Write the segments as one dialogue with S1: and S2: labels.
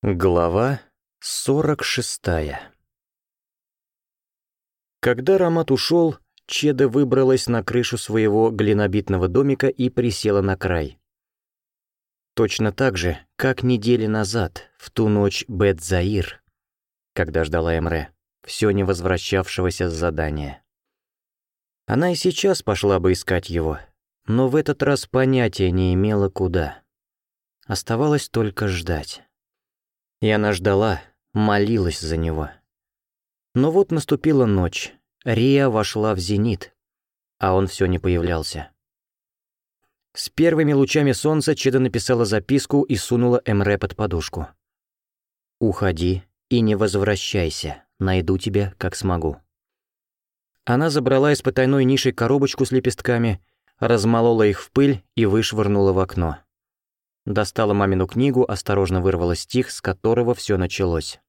S1: Глава 46 Когда Рамат ушел, Чеда выбралась на крышу своего глинобитного домика и присела на край. Точно так же, как недели назад, в ту ночь Бет-Заир, когда ждала Эмре, все не возвращавшегося с задания. Она и сейчас пошла бы искать его, но в этот раз понятия не имела куда. Оставалось только ждать. И она ждала, молилась за него. Но вот наступила ночь. Рия вошла в зенит, а он все не появлялся. С первыми лучами солнца Чеда написала записку и сунула Эмре под подушку. «Уходи и не возвращайся. Найду тебя, как смогу». Она забрала из потайной ниши коробочку с лепестками, размолола их в пыль и вышвырнула в окно. Достала мамину книгу, осторожно вырвала стих, с которого все началось.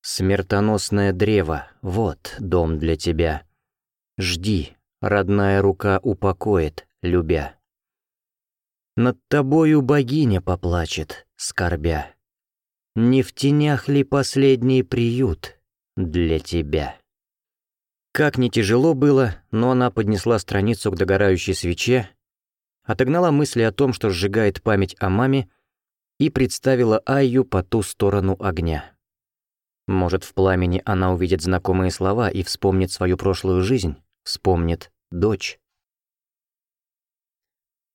S1: «Смертоносное древо, вот дом для тебя. Жди, родная рука упокоит, любя. Над тобою богиня поплачет, скорбя. Не в тенях ли последний приют для тебя?» Как не тяжело было, но она поднесла страницу к догорающей свече отогнала мысли о том, что сжигает память о маме, и представила Айю по ту сторону огня. Может, в пламени она увидит знакомые слова и вспомнит свою прошлую жизнь, вспомнит дочь.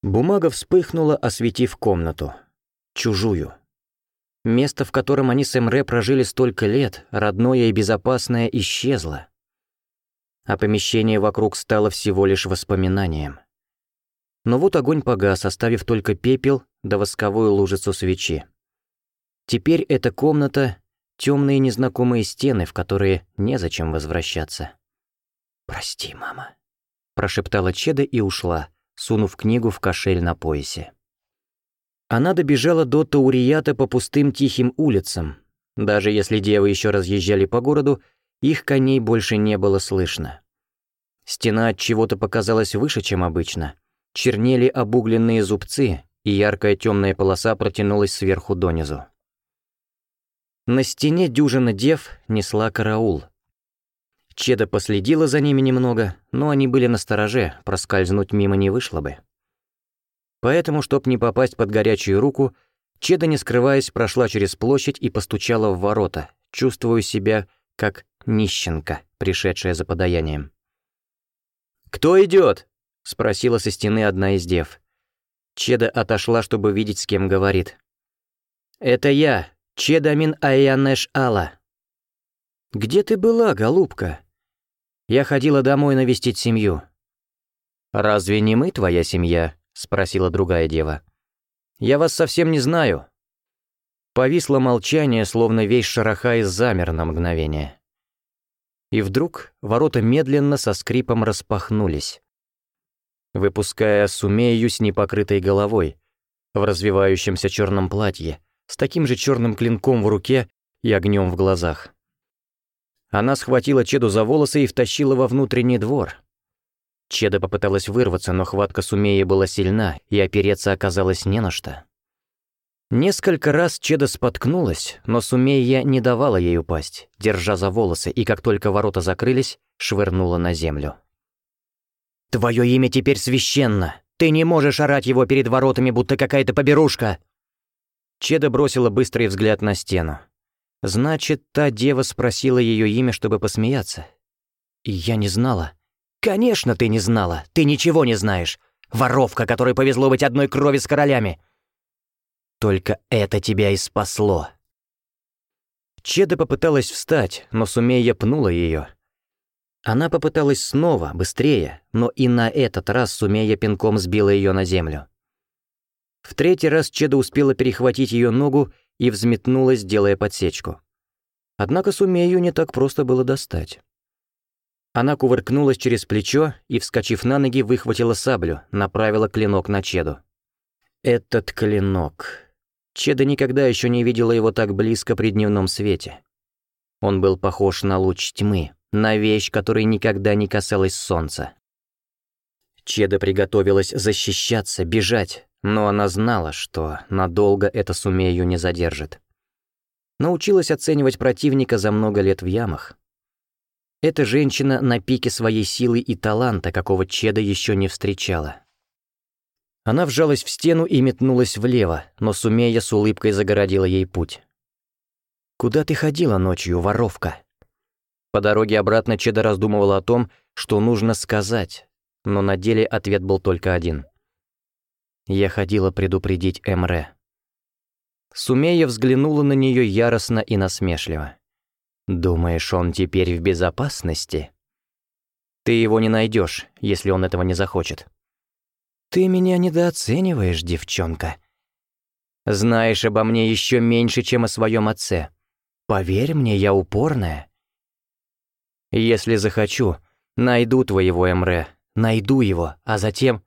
S1: Бумага вспыхнула, осветив комнату. Чужую. Место, в котором они с Эмре прожили столько лет, родное и безопасное, исчезло. А помещение вокруг стало всего лишь воспоминанием. Но вот огонь погас, оставив только пепел да восковую лужицу свечи. Теперь эта комната — темные незнакомые стены, в которые незачем возвращаться. «Прости, мама», — прошептала Чеда и ушла, сунув книгу в кошель на поясе. Она добежала до Таурията по пустым тихим улицам. Даже если девы еще разъезжали по городу, их коней больше не было слышно. Стена от чего-то показалась выше, чем обычно — чернели обугленные зубцы, и яркая темная полоса протянулась сверху донизу. На стене дюжина дев несла караул. Чеда последила за ними немного, но они были на стороже, проскользнуть мимо не вышло бы. Поэтому, чтобы не попасть под горячую руку, Чеда, не скрываясь, прошла через площадь и постучала в ворота, чувствуя себя как нищенка, пришедшая за подаянием. «Кто идет?» — спросила со стены одна из дев. Чеда отошла, чтобы видеть, с кем говорит. «Это я, Чедамин Айянеш Алла». «Где ты была, голубка?» «Я ходила домой навестить семью». «Разве не мы твоя семья?» — спросила другая дева. «Я вас совсем не знаю». Повисло молчание, словно весь шараха и замер на мгновение. И вдруг ворота медленно со скрипом распахнулись выпуская сумею с непокрытой головой, в развивающемся черном платье, с таким же черным клинком в руке и огнем в глазах. Она схватила Чеду за волосы и втащила во внутренний двор. Чеда попыталась вырваться, но хватка Сумеи была сильна, и опереться оказалось не на что. Несколько раз Чеда споткнулась, но Сумея не давала ей упасть, держа за волосы, и как только ворота закрылись, швырнула на землю. Твое имя теперь священно. Ты не можешь орать его перед воротами, будто какая-то поберушка. Чеда бросила быстрый взгляд на стену. Значит, та дева спросила ее имя, чтобы посмеяться. Я не знала. Конечно, ты не знала. Ты ничего не знаешь. Воровка, которой повезло быть одной крови с королями. Только это тебя и спасло. Чеда попыталась встать, но сумея пнула ее. Она попыталась снова, быстрее, но и на этот раз сумея пинком сбила ее на землю. В третий раз Чеда успела перехватить ее ногу и взметнулась, делая подсечку. Однако сумею не так просто было достать. Она кувыркнулась через плечо и, вскочив на ноги, выхватила саблю, направила клинок на Чеду. Этот клинок. Чеда никогда еще не видела его так близко при дневном свете. Он был похож на луч тьмы, на вещь, которая никогда не касалась солнца. Чеда приготовилась защищаться, бежать, но она знала, что надолго это сумею не задержит. Научилась оценивать противника за много лет в ямах. Эта женщина на пике своей силы и таланта, какого Чеда еще не встречала. Она вжалась в стену и метнулась влево, но Сумея с улыбкой загородила ей путь. «Куда ты ходила ночью, воровка?» По дороге обратно Чеда раздумывала о том, что нужно сказать, но на деле ответ был только один. Я ходила предупредить Эмре. Сумея взглянула на нее яростно и насмешливо. «Думаешь, он теперь в безопасности?» «Ты его не найдешь, если он этого не захочет». «Ты меня недооцениваешь, девчонка. Знаешь обо мне еще меньше, чем о своем отце. Поверь мне, я упорная. Если захочу, найду твоего Эмре, найду его, а затем...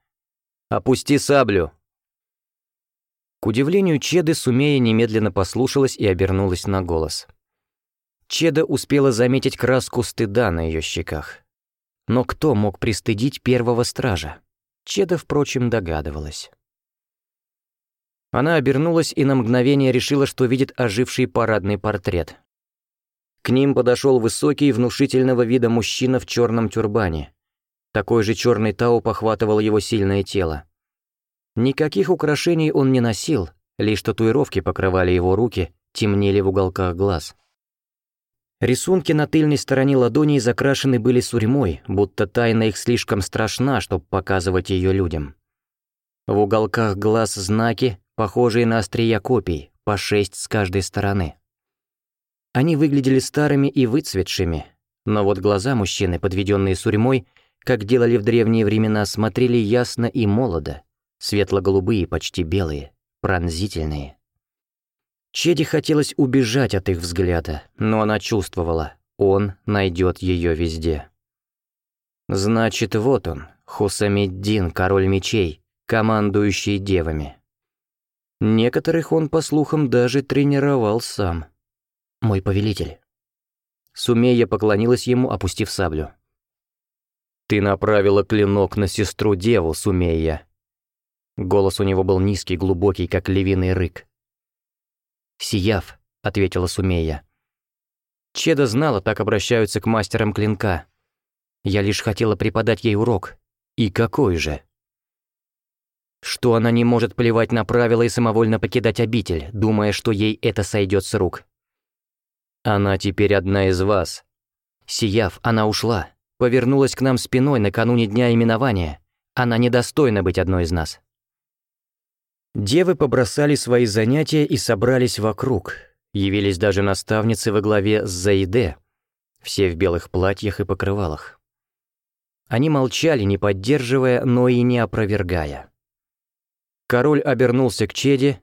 S1: Опусти саблю!» К удивлению Чеды, Сумея немедленно послушалась и обернулась на голос. Чеда успела заметить краску стыда на ее щеках. Но кто мог пристыдить первого стража? Чеда, впрочем, догадывалась. Она обернулась и на мгновение решила, что видит оживший парадный портрет. К ним подошел высокий, внушительного вида мужчина в черном тюрбане. Такой же черный тау похватывал его сильное тело. Никаких украшений он не носил, лишь татуировки покрывали его руки, темнели в уголках глаз. Рисунки на тыльной стороне ладоней закрашены были сурьмой, будто тайна их слишком страшна, чтобы показывать ее людям. В уголках глаз знаки, похожие на острия копий, по шесть с каждой стороны. Они выглядели старыми и выцветшими, но вот глаза мужчины, подведенные сурьмой, как делали в древние времена, смотрели ясно и молодо, светло-голубые, почти белые, пронзительные. Чеди хотелось убежать от их взгляда, но она чувствовала, он найдет ее везде. Значит, вот он, Хусамиддин, король мечей, командующий девами. Некоторых он, по слухам, даже тренировал сам мой повелитель». Сумея поклонилась ему, опустив саблю. «Ты направила клинок на сестру Деву, Сумея». Голос у него был низкий, глубокий, как львиный рык. «Сияв», — ответила Сумея. Чеда знала, так обращаются к мастерам клинка. Я лишь хотела преподать ей урок. И какой же? Что она не может плевать на правила и самовольно покидать обитель, думая, что ей это сойдет с рук. Она теперь одна из вас. Сияв, она ушла. Повернулась к нам спиной накануне дня именования. Она недостойна быть одной из нас. Девы побросали свои занятия и собрались вокруг. Явились даже наставницы во главе с Заиде. Все в белых платьях и покрывалах. Они молчали, не поддерживая, но и не опровергая. Король обернулся к Чеде,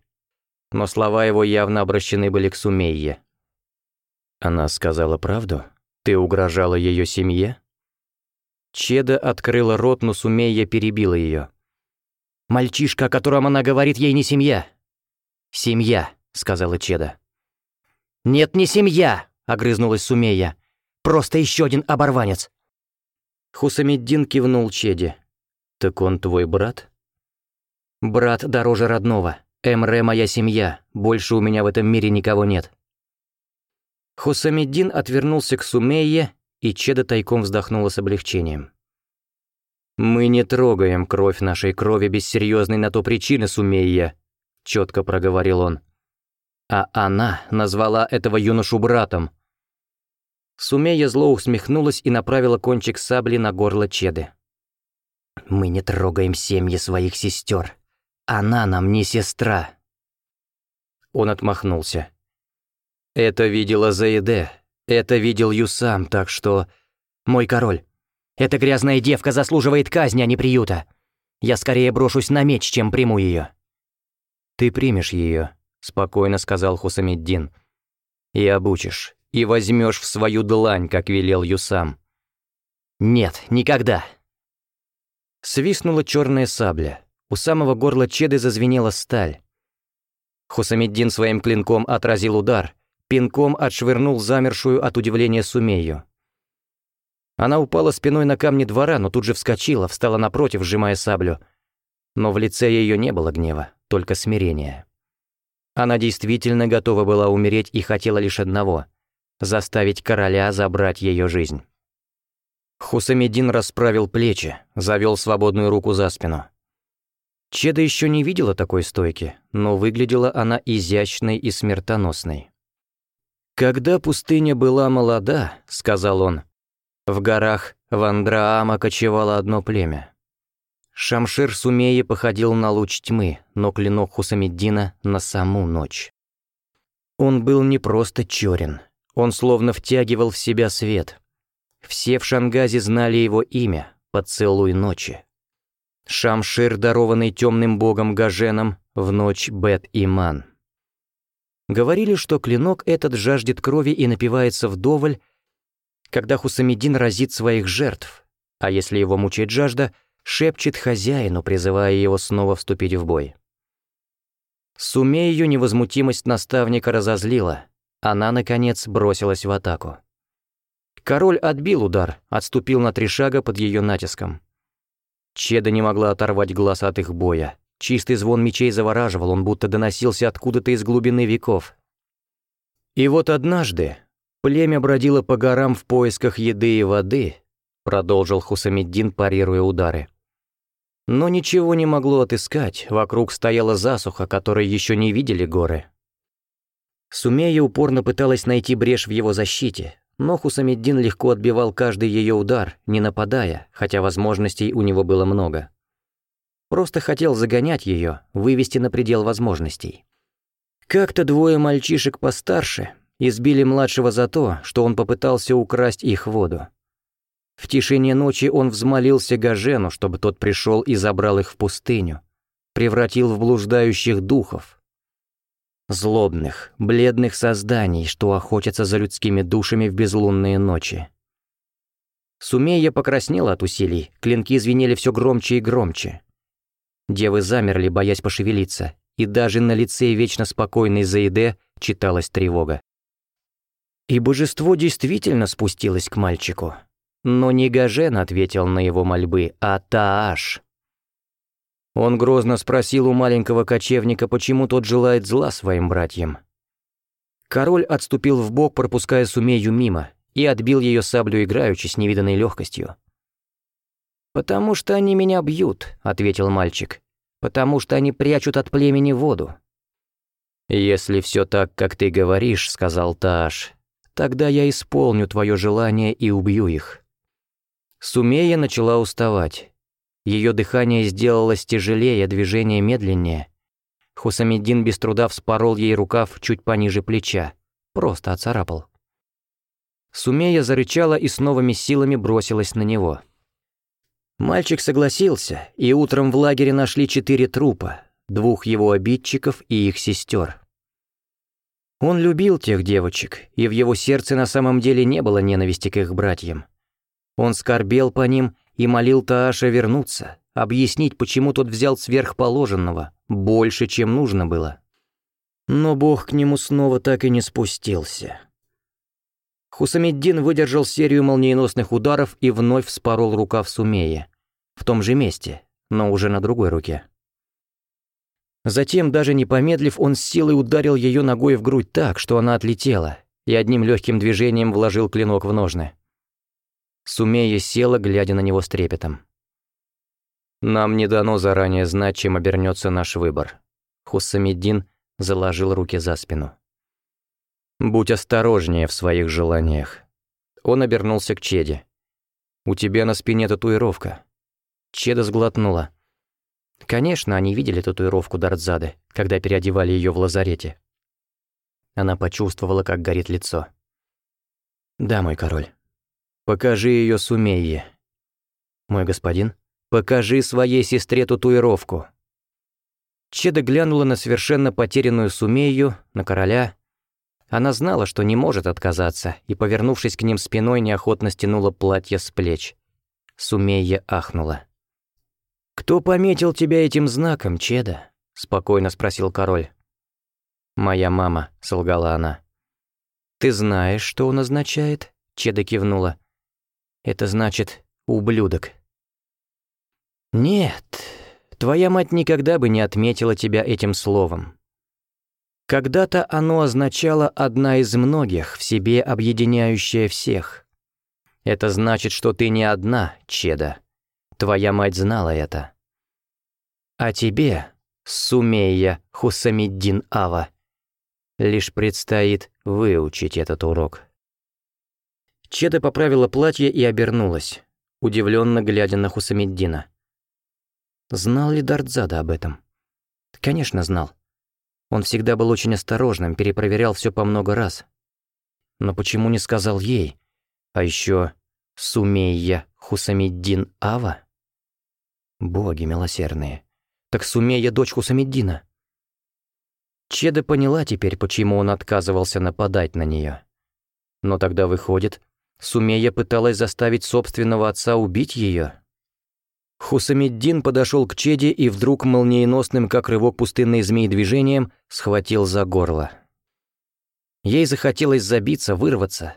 S1: но слова его явно обращены были к Сумейе. Она сказала правду? Ты угрожала ее семье? Чеда открыла рот, но Сумея перебила ее. «Мальчишка, о котором она говорит, ей не семья». «Семья», — сказала Чеда. «Нет, не семья», — огрызнулась Сумея. «Просто еще один оборванец». Хусамиддин кивнул Чеде. «Так он твой брат?» «Брат дороже родного. Эмре моя семья. Больше у меня в этом мире никого нет». Хусамиддин отвернулся к Сумее, и Чеда тайком вздохнула с облегчением. «Мы не трогаем кровь нашей крови без серьезной на то причины, Сумея», — четко проговорил он. «А она назвала этого юношу братом». Сумея зло усмехнулась и направила кончик сабли на горло Чеды. «Мы не трогаем семьи своих сестер. Она нам не сестра». Он отмахнулся. Это видела Заиде. Это видел Юсам, так что... Мой король, эта грязная девка заслуживает казни, а не приюта. Я скорее брошусь на меч, чем приму ее. Ты примешь ее, спокойно сказал Хусамиддин. И обучишь, и возьмешь в свою длань, как велел Юсам. Нет, никогда. Свистнула черная сабля. У самого горла Чеды зазвенела сталь. Хусамиддин своим клинком отразил удар — пинком отшвырнул замершую от удивления Сумею. Она упала спиной на камни двора, но тут же вскочила, встала напротив, сжимая саблю. Но в лице ее не было гнева, только смирение. Она действительно готова была умереть и хотела лишь одного — заставить короля забрать ее жизнь. Хусамедин расправил плечи, завел свободную руку за спину. Чеда еще не видела такой стойки, но выглядела она изящной и смертоносной. «Когда пустыня была молода», — сказал он, — «в горах Вандраама кочевало одно племя. Шамшир Сумея походил на луч тьмы, но клинок Хусамеддина — на саму ночь. Он был не просто черен, он словно втягивал в себя свет. Все в Шангазе знали его имя — «Поцелуй ночи». Шамшир, дарованный темным богом Гаженом, в ночь Бет-Иман. Говорили, что клинок этот жаждет крови и напивается вдоволь, когда Хусамидин разит своих жертв, а если его мучает жажда, шепчет хозяину, призывая его снова вступить в бой. Сумею невозмутимость наставника разозлила. Она, наконец, бросилась в атаку. Король отбил удар, отступил на три шага под ее натиском. Чеда не могла оторвать глаз от их боя. Чистый звон мечей завораживал, он будто доносился откуда-то из глубины веков. И вот однажды племя бродило по горам в поисках еды и воды, продолжил Хусамиддин, парируя удары. Но ничего не могло отыскать, вокруг стояла засуха, которой еще не видели горы. Сумея упорно пыталась найти брешь в его защите, но Хусамиддин легко отбивал каждый ее удар, не нападая, хотя возможностей у него было много. Просто хотел загонять ее, вывести на предел возможностей. Как-то двое мальчишек постарше избили младшего за то, что он попытался украсть их воду. В тишине ночи он взмолился Гажену, чтобы тот пришел и забрал их в пустыню, превратил в блуждающих духов. Злобных, бледных созданий, что охотятся за людскими душами в безлунные ночи. Сумея покраснела от усилий, клинки звенели все громче и громче. Девы замерли, боясь пошевелиться, и даже на лице вечно спокойной Заиде читалась тревога. И божество действительно спустилось к мальчику. Но не Гажен ответил на его мольбы, а Тааш. Он грозно спросил у маленького кочевника, почему тот желает зла своим братьям. Король отступил в бок, пропуская Сумею мимо, и отбил ее саблю играючи с невиданной легкостью. «Потому что они меня бьют», — ответил мальчик. «Потому что они прячут от племени воду». «Если все так, как ты говоришь», — сказал Тааш, — «тогда я исполню твое желание и убью их». Сумея начала уставать. Ее дыхание сделалось тяжелее, движение медленнее. Хусамиддин без труда вспорол ей рукав чуть пониже плеча. Просто оцарапал. Сумея зарычала и с новыми силами бросилась на него. Мальчик согласился, и утром в лагере нашли четыре трупа, двух его обидчиков и их сестер. Он любил тех девочек, и в его сердце на самом деле не было ненависти к их братьям. Он скорбел по ним и молил Тааша вернуться, объяснить, почему тот взял сверхположенного, больше, чем нужно было. Но Бог к нему снова так и не спустился. Хусамиддин выдержал серию молниеносных ударов и вновь вспорол рукав Сумея. В том же месте, но уже на другой руке. Затем, даже не помедлив, он с силой ударил ее ногой в грудь так, что она отлетела, и одним легким движением вложил клинок в ножны. Сумея села, глядя на него с трепетом. «Нам не дано заранее знать, чем обернется наш выбор». Хусамиддин заложил руки за спину. «Будь осторожнее в своих желаниях». Он обернулся к Чеде. «У тебя на спине татуировка». Чеда сглотнула. Конечно, они видели татуировку Дартзады, когда переодевали ее в лазарете. Она почувствовала, как горит лицо. «Да, мой король. Покажи ее Сумейе». «Мой господин, покажи своей сестре татуировку». Чеда глянула на совершенно потерянную Сумею, на короля, она знала, что не может отказаться, и, повернувшись к ним спиной, неохотно стянула платье с плеч. Сумея ахнула. «Кто пометил тебя этим знаком, Чеда?» — спокойно спросил король. «Моя мама», — солгала она. «Ты знаешь, что он означает?» — Чеда кивнула. «Это значит «ублюдок». «Нет, твоя мать никогда бы не отметила тебя этим словом. Когда-то оно означало «одна из многих», в себе объединяющая всех. Это значит, что ты не одна, Чеда. Твоя мать знала это. А тебе, Сумея Хусамиддин Ава, лишь предстоит выучить этот урок. Чеда поправила платье и обернулась, удивленно глядя на Хусамиддина. Знал ли Дардзада об этом? Конечно, знал. Он всегда был очень осторожным, перепроверял все по много раз. Но почему не сказал ей? А еще Сумейя Хусамиддин Ава? Боги милосердные. Так Сумейя дочь Хусамиддина. Чеда поняла теперь, почему он отказывался нападать на нее. Но тогда выходит, Сумея пыталась заставить собственного отца убить ее. Хусамиддин подошел к Чеди и вдруг молниеносным, как рывок пустынной змеи движением, схватил за горло. Ей захотелось забиться, вырваться,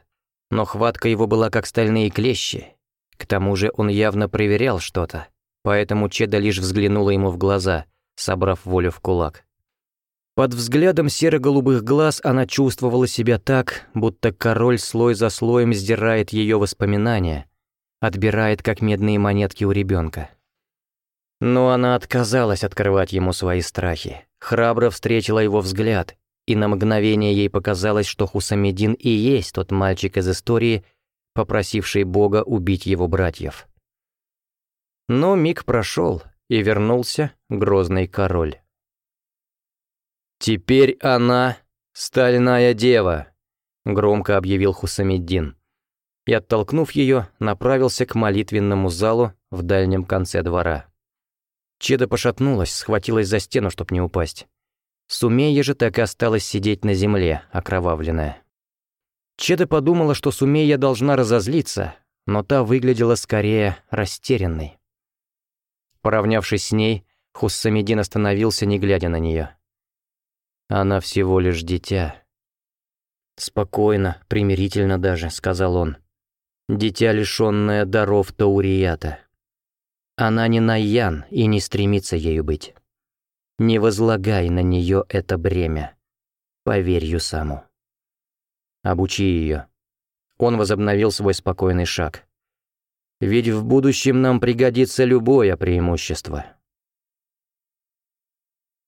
S1: но хватка его была как стальные клещи. К тому же он явно проверял что-то, поэтому Чеда лишь взглянула ему в глаза, собрав волю в кулак. Под взглядом серо-голубых глаз она чувствовала себя так, будто король слой за слоем сдирает ее воспоминания, отбирает, как медные монетки у ребенка. Но она отказалась открывать ему свои страхи, храбро встретила его взгляд, и на мгновение ей показалось, что Хусамедин и есть тот мальчик из истории, попросивший Бога убить его братьев. Но миг прошел, и вернулся грозный король. «Теперь она — стальная дева», — громко объявил Хусамеддин и, оттолкнув ее, направился к молитвенному залу в дальнем конце двора. Чеда пошатнулась, схватилась за стену, чтоб не упасть. Сумея же так и осталась сидеть на земле, окровавленная. Чеда подумала, что Сумея должна разозлиться, но та выглядела скорее растерянной. Поравнявшись с ней, Хуссамедин остановился, не глядя на нее. «Она всего лишь дитя». «Спокойно, примирительно даже», — сказал он дитя, лишенное даров Таурията. Она не Найян и не стремится ею быть. Не возлагай на нее это бремя. Поверь Юсаму. Обучи ее. Он возобновил свой спокойный шаг. Ведь в будущем нам пригодится любое преимущество.